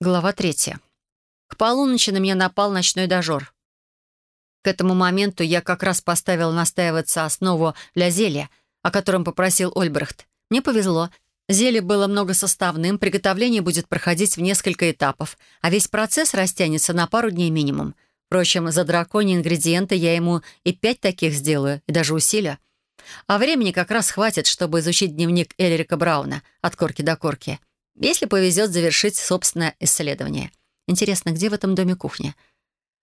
Глава третья. К полуночи на меня напал ночной дожор. К этому моменту я как раз поставил настаиваться основу для зелья, о котором попросил Ольбрехт. Мне повезло. Зелье было многосоставным, приготовление будет проходить в несколько этапов, а весь процесс растянется на пару дней минимум. Впрочем, за драконьи ингредиенты я ему и пять таких сделаю, и даже усилю. А времени как раз хватит, чтобы изучить дневник Эльрика Брауна от корки до корки — если повезет завершить собственное исследование. Интересно, где в этом доме кухня?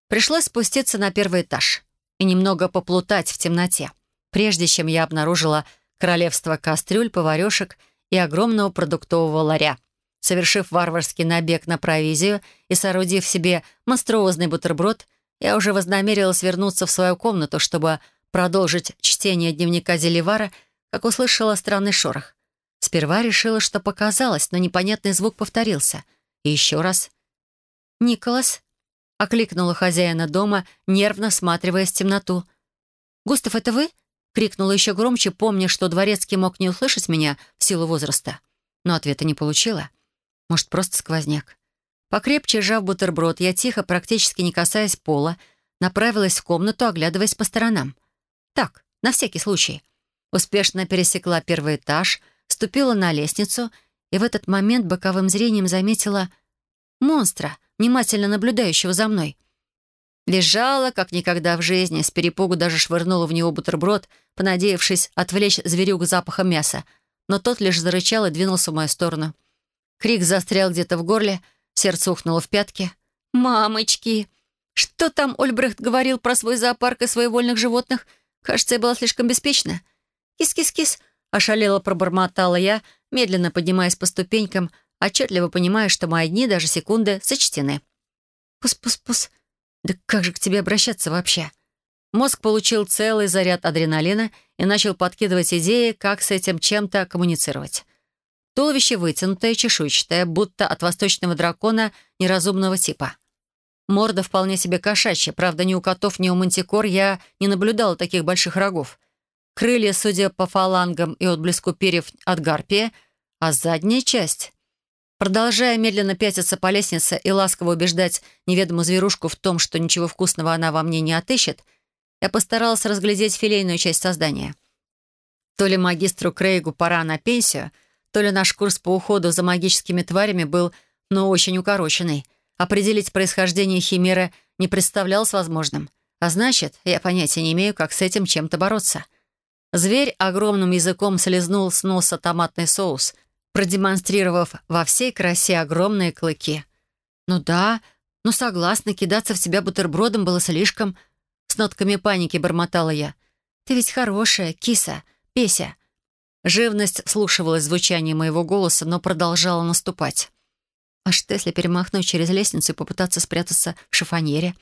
Пришлось спуститься на первый этаж и немного поплутать в темноте, прежде чем я обнаружила королевство кастрюль, поварешек и огромного продуктового ларя. Совершив варварский набег на провизию и соорудив себе монструозный бутерброд, я уже вознамерилась вернуться в свою комнату, чтобы продолжить чтение дневника Зеливара, как услышала странный шорох. Сперва решила, что показалось, но непонятный звук повторился. И еще раз. «Николас?» — окликнула хозяина дома, нервно всматриваясь в темноту. «Густав, это вы?» — крикнула еще громче, помня, что дворецкий мог не услышать меня в силу возраста. Но ответа не получила. Может, просто сквозняк. Покрепче сжав бутерброд, я тихо, практически не касаясь пола, направилась в комнату, оглядываясь по сторонам. Так, на всякий случай. Успешно пересекла первый этаж — ступила на лестницу и в этот момент боковым зрением заметила монстра, внимательно наблюдающего за мной. Лежала, как никогда в жизни, с перепугу даже швырнула в него бутерброд, понадеявшись отвлечь зверюгу запахом мяса, но тот лишь зарычал и двинулся в мою сторону. Крик застрял где-то в горле, сердце ухнуло в пятки. «Мамочки! Что там Ольбрехт говорил про свой зоопарк и своевольных животных? Кажется, я была слишком беспечна. Кис-кис-кис!» Ошалело пробормотала я, медленно поднимаясь по ступенькам, отчетливо понимая, что мои дни, даже секунды, сочтены. «Пус-пус-пус, да как же к тебе обращаться вообще?» Мозг получил целый заряд адреналина и начал подкидывать идеи, как с этим чем-то коммуницировать. Туловище вытянутое, чешуйчатое, будто от восточного дракона неразумного типа. Морда вполне себе кошачья, правда, ни у котов, ни у мантикор я не наблюдала таких больших рогов. Крылья, судя по фалангам и отблеску перьев от гарпия, а задняя часть... Продолжая медленно пятиться по лестнице и ласково убеждать неведомую зверушку в том, что ничего вкусного она во мне не отыщет, я постаралась разглядеть филейную часть создания. То ли магистру Крейгу пора на пенсию, то ли наш курс по уходу за магическими тварями был, но очень укороченный. Определить происхождение химеры не представлялось возможным. А значит, я понятия не имею, как с этим чем-то бороться. Зверь огромным языком слезнул с носа томатный соус, продемонстрировав во всей красе огромные клыки. «Ну да, ну согласна, кидаться в тебя бутербродом было слишком...» С нотками паники бормотала я. «Ты ведь хорошая, киса, Песя». Живность слушивалась звучание моего голоса, но продолжала наступать. А что, если перемахнуть через лестницу и попытаться спрятаться в шифоньере?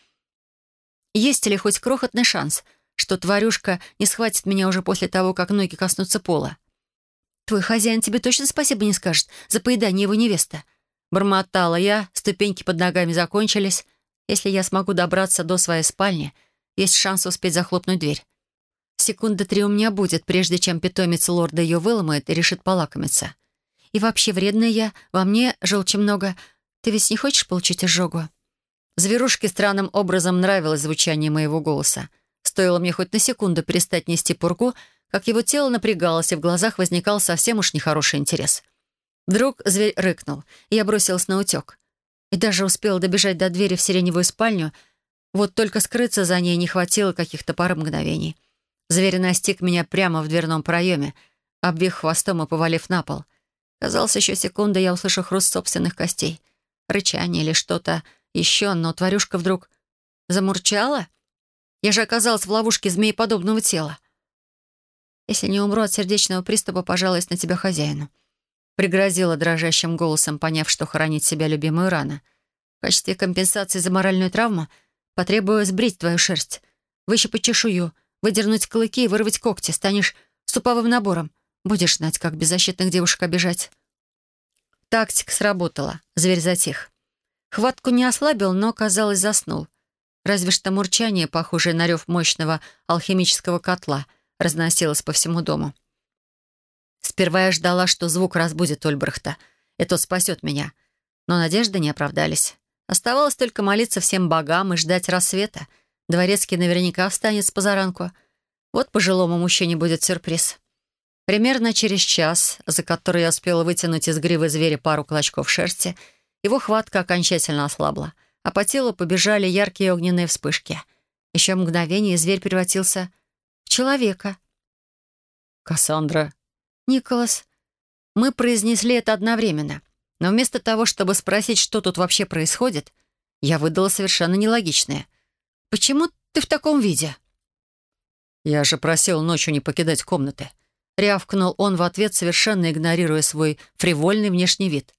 Есть ли хоть крохотный шанс — что тварюшка не схватит меня уже после того, как ноги коснутся пола. «Твой хозяин тебе точно спасибо не скажет за поедание его невеста?» Бормотала я, ступеньки под ногами закончились. Если я смогу добраться до своей спальни, есть шанс успеть захлопнуть дверь. Секунда три у меня будет, прежде чем питомец лорда ее выломает и решит полакомиться. И вообще вредная я, во мне желчи много. Ты ведь не хочешь получить изжогу?» Зверушке странным образом нравилось звучание моего голоса. Стоило мне хоть на секунду перестать нести пургу, как его тело напрягалось, и в глазах возникал совсем уж нехороший интерес. Вдруг зверь рыкнул, и я бросилась на утек. И даже успела добежать до двери в сиреневую спальню, вот только скрыться за ней не хватило каких-то пары мгновений. Зверь настиг меня прямо в дверном проеме, обвив хвостом и повалив на пол. Казалось, еще секунда я услышу хруст собственных костей. Рычание или что-то еще, но тварюшка вдруг замурчала — я же оказалась в ловушке змееподобного тела. Если не умру от сердечного приступа, пожалуюсь на тебя хозяину. Пригрозила дрожащим голосом, поняв, что хоронить себя любимую рано. В качестве компенсации за моральную травму потребую сбрить твою шерсть, выщипать чешую, выдернуть клыки и вырвать когти. Станешь суповым набором. Будешь знать, как беззащитных девушек обижать. Тактика сработала. Зверь затих. Хватку не ослабил, но, казалось, заснул. Разве что мурчание, похожее на рев мощного алхимического котла, разносилось по всему дому. Сперва я ждала, что звук разбудит Ольбрахта, и тот спасет меня. Но надежды не оправдались. Оставалось только молиться всем богам и ждать рассвета. Дворецкий наверняка встанет с позаранку. Вот пожилому мужчине будет сюрприз. Примерно через час, за который я успела вытянуть из гривы зверя пару клочков шерсти, его хватка окончательно ослабла, а по телу побежали яркие огненные вспышки. Еще мгновение, и зверь превратился в человека. «Кассандра». «Николас». Мы произнесли это одновременно, но вместо того, чтобы спросить, что тут вообще происходит, я выдала совершенно нелогичное. «Почему ты в таком виде?» «Я же просил ночью не покидать комнаты», Рявкнул он в ответ, совершенно игнорируя свой фривольный внешний вид.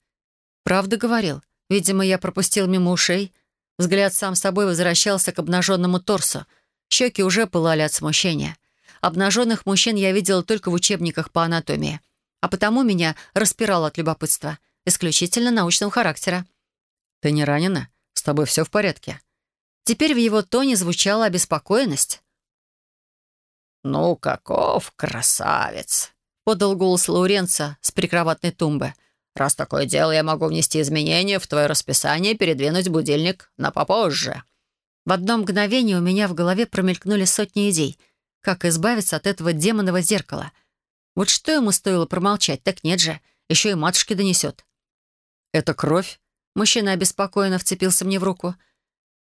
«Правда говорил. Видимо, я пропустил мимо ушей. Взгляд сам собой возвращался к обнаженному торсу. Щеки уже пылали от смущения. Обнаженных мужчин я видела только в учебниках по анатомии. А потому меня распирало от любопытства. Исключительно научного характера. «Ты не ранена? С тобой все в порядке?» Теперь в его тоне звучала обеспокоенность. «Ну, каков красавец!» — подал голос Лауренца с прикроватной тумбы. «Раз такое дело, я могу внести изменения в твое расписание и передвинуть будильник на попозже». В одно мгновение у меня в голове промелькнули сотни идей, как избавиться от этого демонового зеркала. Вот что ему стоило промолчать, так нет же, еще и матушке донесет. «Это кровь?» Мужчина обеспокоенно вцепился мне в руку.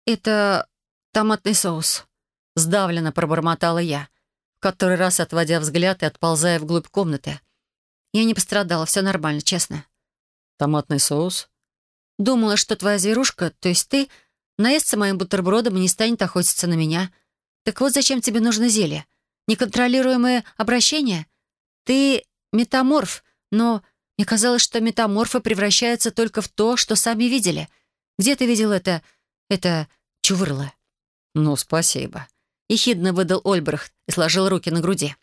«Это томатный соус», — сдавленно пробормотала я который раз отводя взгляд и отползая вглубь комнаты. Я не пострадала, все нормально, честно. «Томатный соус?» «Думала, что твоя зверушка, то есть ты, наестся моим бутербродом и не станет охотиться на меня. Так вот зачем тебе нужно зелье? Неконтролируемое обращение? Ты метаморф, но мне казалось, что метаморфы превращаются только в то, что сами видели. Где ты видел это... это чувырло?» «Ну, спасибо», ехидно выдал Ольбрахт и сложил руки на груди.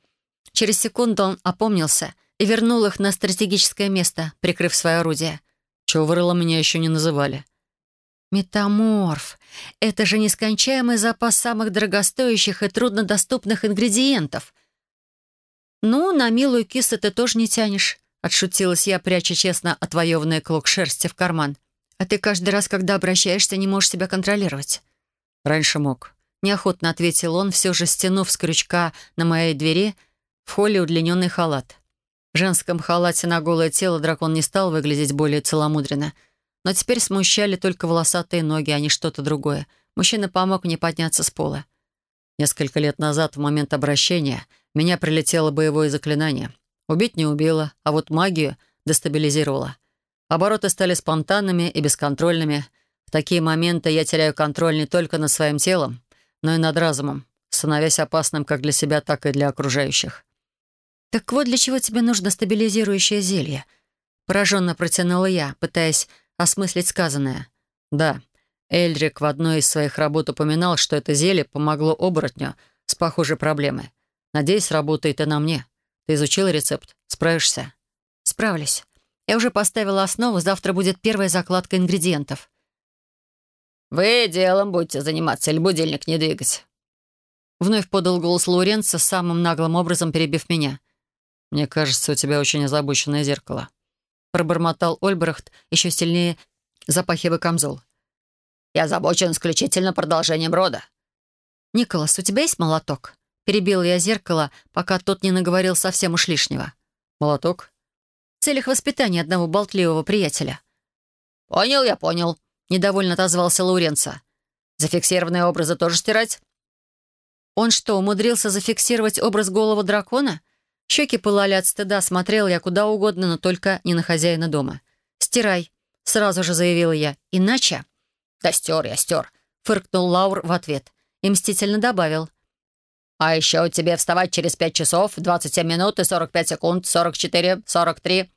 Через секунду он опомнился и вернул их на стратегическое место, прикрыв свое орудие. Чего меня еще не называли. Метаморф. Это же нескончаемый запас самых дорогостоящих и труднодоступных ингредиентов. «Ну, на милую кису ты тоже не тянешь», — отшутилась я, пряча честно отвоеванный клок шерсти в карман. «А ты каждый раз, когда обращаешься, не можешь себя контролировать». «Раньше мог. Неохотно ответил он, все же стянув с крючка на моей двери в холле удлиненный халат. В женском халате на голое тело дракон не стал выглядеть более целомудренно. Но теперь смущали только волосатые ноги, а не что-то другое. Мужчина помог мне подняться с пола. Несколько лет назад, в момент обращения, меня прилетело боевое заклинание. Убить не убило, а вот магию дестабилизировало. Обороты стали спонтанными и бесконтрольными. В такие моменты я теряю контроль не только над своим телом, но и над разумом, становясь опасным как для себя, так и для окружающих. «Так вот для чего тебе нужно стабилизирующее зелье?» Пораженно протянула я, пытаясь осмыслить сказанное. «Да, Эльрик в одной из своих работ упоминал, что это зелье помогло оборотню с похожей проблемой. Надеюсь, работает и на мне. Ты изучил рецепт? Справишься?» «Справлюсь. Я уже поставила основу, завтра будет первая закладка ингредиентов. «Вы делом будете заниматься или будильник не двигать?» Вновь подал голос Лоренца, самым наглым образом перебив меня. «Мне кажется, у тебя очень озабоченное зеркало», — пробормотал Ольбрахт, еще сильнее запахивая камзол. «Я озабочен исключительно продолжением рода». «Николас, у тебя есть молоток?» Перебил я зеркало, пока тот не наговорил совсем уж лишнего. «Молоток?» В целях воспитания одного болтливого приятеля. «Понял я, понял», Недовольно отозвался Лауренца. «Зафиксированные образы тоже стирать?» «Он что, умудрился зафиксировать образ голого дракона?» Щеки пылали от стыда, смотрел я куда угодно, но только не на хозяина дома. «Стирай», — сразу же заявила я. «Иначе...» «Да стер я, стер», — фыркнул Лаур в ответ и мстительно добавил. «А еще тебе вставать через пять часов, 27 минут и 45 секунд, 44, 43.